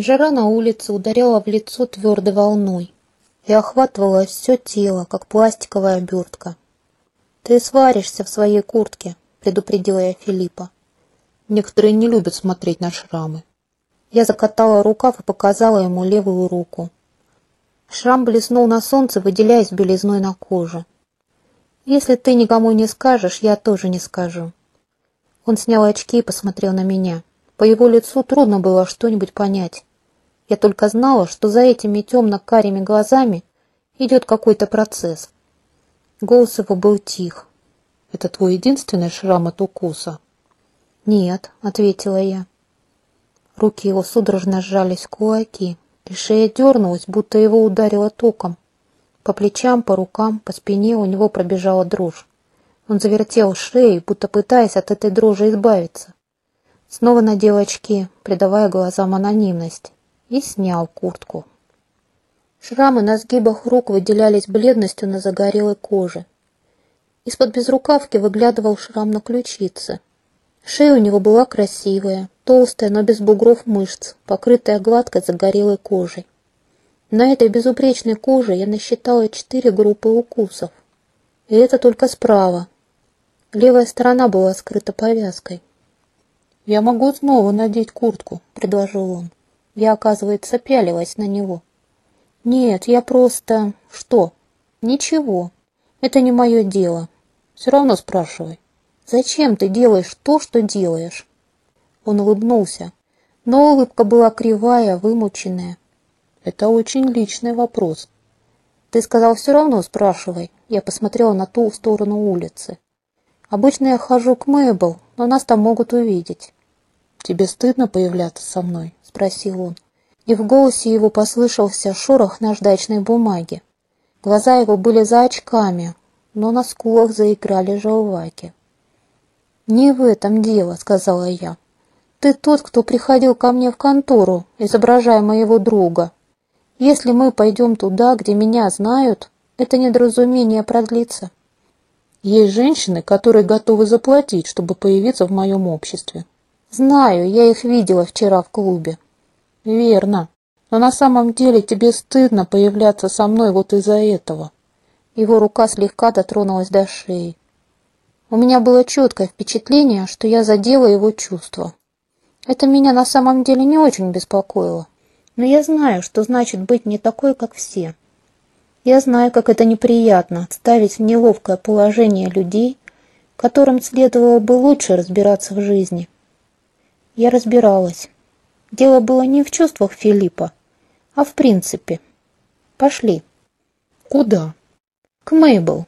Жара на улице ударяла в лицо твердой волной и охватывала все тело, как пластиковая обертка. «Ты сваришься в своей куртке», — предупредила я Филиппа. Некоторые не любят смотреть на шрамы. Я закатала рукав и показала ему левую руку. Шрам блеснул на солнце, выделяясь белизной на коже. «Если ты никому не скажешь, я тоже не скажу». Он снял очки и посмотрел на меня. По его лицу трудно было что-нибудь понять. Я только знала, что за этими темно-карими глазами идет какой-то процесс. Голос его был тих. «Это твой единственный шрам от укуса?» «Нет», — ответила я. Руки его судорожно сжались в кулаки, и шея дернулась, будто его ударило током. По плечам, по рукам, по спине у него пробежала дрожь. Он завертел шею, будто пытаясь от этой дрожи избавиться. Снова надел очки, придавая глазам анонимность и снял куртку. Шрамы на сгибах рук выделялись бледностью на загорелой коже. Из-под безрукавки выглядывал шрам на ключице. Шея у него была красивая, толстая, но без бугров мышц, покрытая гладкой загорелой кожей. На этой безупречной коже я насчитала четыре группы укусов. И это только справа. Левая сторона была скрыта повязкой. «Я могу снова надеть куртку», — предложил он. Я, оказывается, пялилась на него. «Нет, я просто... Что?» «Ничего. Это не мое дело. Все равно спрашивай. Зачем ты делаешь то, что делаешь?» Он улыбнулся, но улыбка была кривая, вымученная. «Это очень личный вопрос». «Ты сказал, все равно спрашивай». Я посмотрела на ту сторону улицы. «Обычно я хожу к Мэйбл, но нас там могут увидеть». «Тебе стыдно появляться со мной?» — спросил он. И в голосе его послышался шорох наждачной бумаги. Глаза его были за очками, но на скулах заиграли желваки. «Не в этом дело», — сказала я. «Ты тот, кто приходил ко мне в контору, изображая моего друга. Если мы пойдем туда, где меня знают, это недоразумение продлится». «Есть женщины, которые готовы заплатить, чтобы появиться в моем обществе», Знаю, я их видела вчера в клубе. Верно. Но на самом деле тебе стыдно появляться со мной вот из-за этого. Его рука слегка дотронулась до шеи. У меня было четкое впечатление, что я задела его чувства. Это меня на самом деле не очень беспокоило. Но я знаю, что значит быть не такой, как все. Я знаю, как это неприятно ставить в неловкое положение людей, которым следовало бы лучше разбираться в жизни. Я разбиралась. Дело было не в чувствах Филиппа, а в принципе. Пошли. Куда? К Мейбл.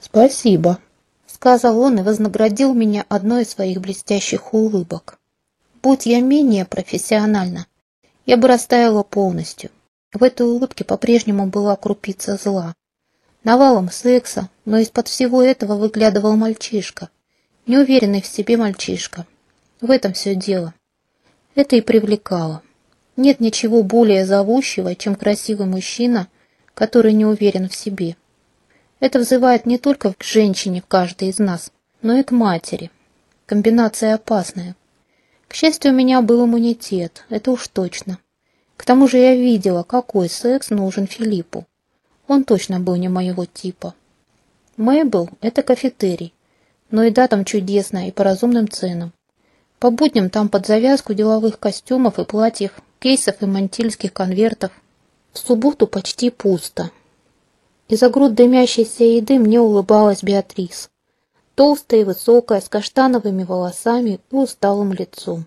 Спасибо, сказал он и вознаградил меня одной из своих блестящих улыбок. Будь я менее профессиональна, я бы растаяла полностью. В этой улыбке по-прежнему была крупица зла. Навалом секса, но из-под всего этого выглядывал мальчишка. Неуверенный в себе мальчишка, в этом все дело. Это и привлекало. Нет ничего более зовущего, чем красивый мужчина, который не уверен в себе. Это взывает не только к женщине в каждой из нас, но и к матери. Комбинация опасная. К счастью, у меня был иммунитет, это уж точно. К тому же я видела, какой секс нужен Филиппу. Он точно был не моего типа. Мэйбл – это кафетерий, но еда там чудесная и по разумным ценам. По будням там под завязку деловых костюмов и платьев, кейсов и мантильских конвертов. В субботу почти пусто. Из-за груд дымящейся еды мне улыбалась Беатрис. Толстая и высокая, с каштановыми волосами и усталым лицом.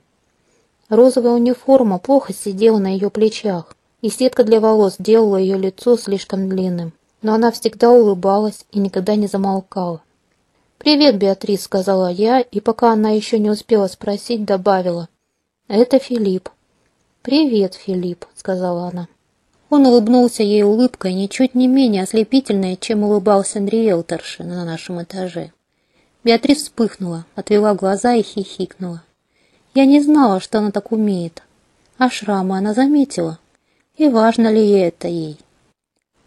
Розовая униформа плохо сидела на ее плечах, и сетка для волос делала ее лицо слишком длинным. Но она всегда улыбалась и никогда не замолкала. «Привет, Беатрис», — сказала я, и пока она еще не успела спросить, добавила. «Это Филипп». «Привет, Филипп», — сказала она. Он улыбнулся ей улыбкой, ничуть не менее ослепительной, чем улыбался риэлторши на нашем этаже. Беатрис вспыхнула, отвела глаза и хихикнула. Я не знала, что она так умеет. А шрамы она заметила. И важно ли это ей?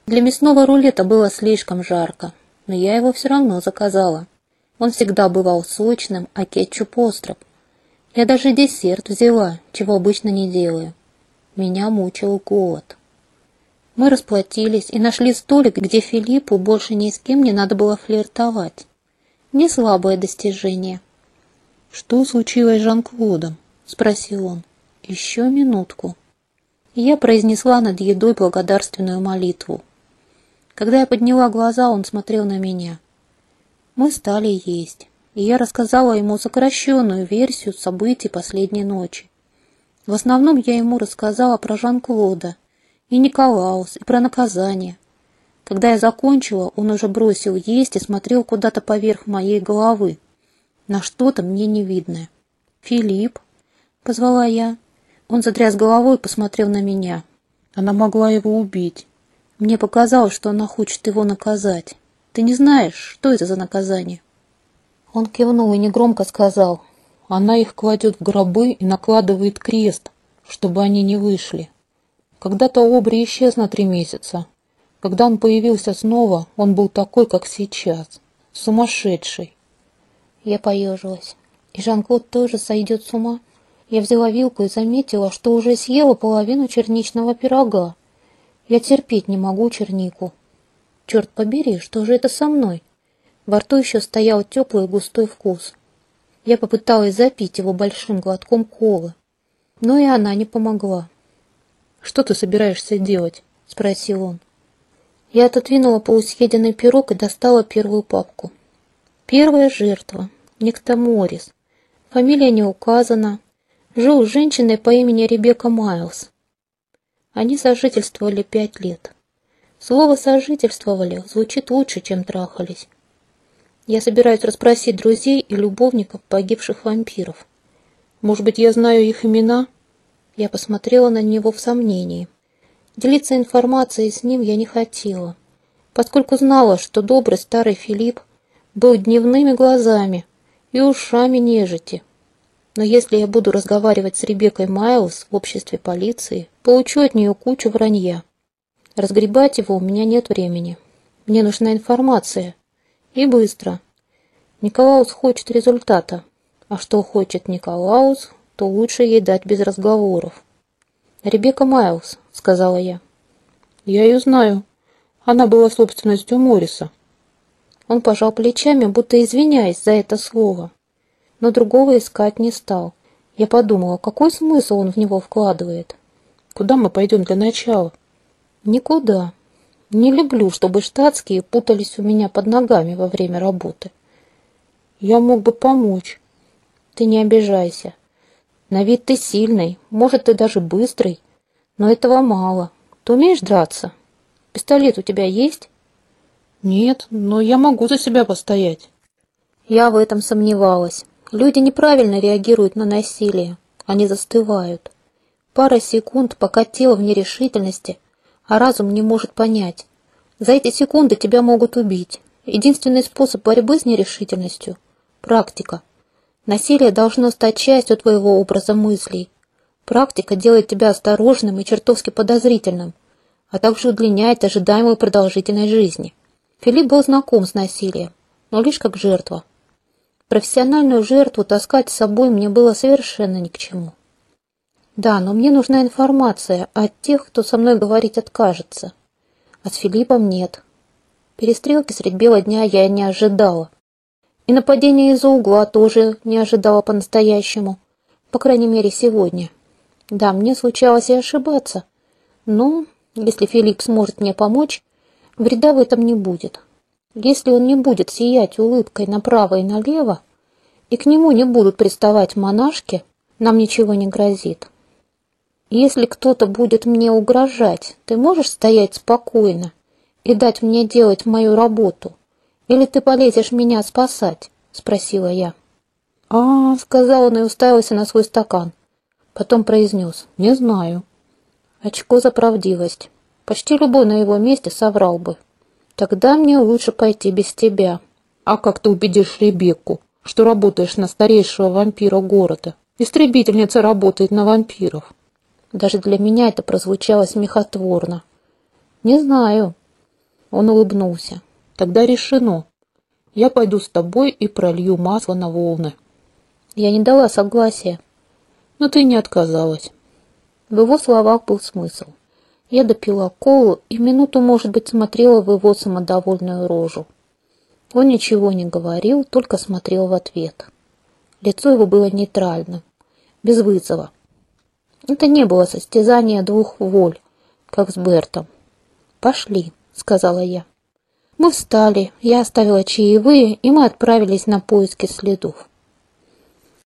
Для мясного рулета было слишком жарко, но я его все равно заказала. Он всегда бывал сочным, а кетчуп острым. Я даже десерт взяла, чего обычно не делаю. Меня мучил голод. Мы расплатились и нашли столик, где Филиппу больше ни с кем не надо было флиртовать. Не слабое достижение. «Что случилось с Жан-Клодом?» — спросил он. «Еще минутку». Я произнесла над едой благодарственную молитву. Когда я подняла глаза, он смотрел на меня. Мы стали есть, и я рассказала ему сокращенную версию событий последней ночи. В основном я ему рассказала про Жан-Клода и Николаус, и про наказание. Когда я закончила, он уже бросил есть и смотрел куда-то поверх моей головы, на что-то мне невидное. «Филипп?» — позвала я. Он затряс головой и посмотрел на меня. Она могла его убить. Мне показалось, что она хочет его наказать. Ты не знаешь, что это за наказание?» Он кивнул и негромко сказал. «Она их кладет в гробы и накладывает крест, чтобы они не вышли. Когда-то Обри исчез на три месяца. Когда он появился снова, он был такой, как сейчас. Сумасшедший». Я поежилась. «И Жан-Клод тоже сойдет с ума?» Я взяла вилку и заметила, что уже съела половину черничного пирога. Я терпеть не могу чернику. Черт побери, что же это со мной? Во рту еще стоял теплый густой вкус. Я попыталась запить его большим глотком колы, но и она не помогла. «Что ты собираешься делать?» — спросил он. Я отодвинула полусъеденный пирог и достала первую папку. Первая жертва. Некто Моррис. Фамилия не указана. Жил с женщиной по имени Ребекка Майлз. Они сожительствовали пять лет. Слово «сожительствовали» звучит лучше, чем «трахались». Я собираюсь расспросить друзей и любовников погибших вампиров. Может быть, я знаю их имена? Я посмотрела на него в сомнении. Делиться информацией с ним я не хотела, поскольку знала, что добрый старый Филипп был дневными глазами и ушами нежити. Но если я буду разговаривать с Ребеккой Майлз в обществе полиции, получу от нее кучу вранья. Разгребать его у меня нет времени. Мне нужна информация. И быстро. Николаус хочет результата. А что хочет Николаус, то лучше ей дать без разговоров. «Ребекка Майлз», — сказала я. «Я ее знаю. Она была собственностью Морриса». Он пожал плечами, будто извиняясь за это слово. Но другого искать не стал. Я подумала, какой смысл он в него вкладывает. «Куда мы пойдем для начала?» Никуда. Не люблю, чтобы штатские путались у меня под ногами во время работы. Я мог бы помочь. Ты не обижайся. На вид ты сильный, может, ты даже быстрый, но этого мало. Ты умеешь драться? Пистолет у тебя есть? Нет, но я могу за себя постоять. Я в этом сомневалась. Люди неправильно реагируют на насилие. Они застывают. Пара секунд, пока тело в нерешительности, а разум не может понять. За эти секунды тебя могут убить. Единственный способ борьбы с нерешительностью – практика. Насилие должно стать частью твоего образа мыслей. Практика делает тебя осторожным и чертовски подозрительным, а также удлиняет ожидаемую продолжительность жизни. Филипп был знаком с насилием, но лишь как жертва. Профессиональную жертву таскать с собой мне было совершенно ни к чему. Да, но мне нужна информация от тех, кто со мной говорить откажется. А с Филиппом нет. Перестрелки средь бела дня я не ожидала. И нападение из-за угла тоже не ожидала по-настоящему. По крайней мере, сегодня. Да, мне случалось и ошибаться. Но, если Филипп сможет мне помочь, вреда в этом не будет. Если он не будет сиять улыбкой направо и налево, и к нему не будут приставать монашки, нам ничего не грозит. Если кто-то будет мне угрожать, ты можешь стоять спокойно и дать мне делать мою работу? Или ты полезешь меня спасать?» — спросила я. «А, — сказал он и уставился на свой стакан. Потом произнес. «Не знаю». Очко за правдивость. Почти любой на его месте соврал бы. «Тогда мне лучше пойти без тебя». «А как ты убедишь Ребекку, что работаешь на старейшего вампира города? Истребительница работает на вампиров». Даже для меня это прозвучало смехотворно. «Не знаю». Он улыбнулся. «Тогда решено. Я пойду с тобой и пролью масло на волны». Я не дала согласия. Но ты не отказалась. В его словах был смысл. Я допила колу и минуту, может быть, смотрела в его самодовольную рожу. Он ничего не говорил, только смотрел в ответ. Лицо его было нейтральным, без вызова. Это не было состязание двух воль, как с Бертом. «Пошли», — сказала я. Мы встали, я оставила чаевые, и мы отправились на поиски следов.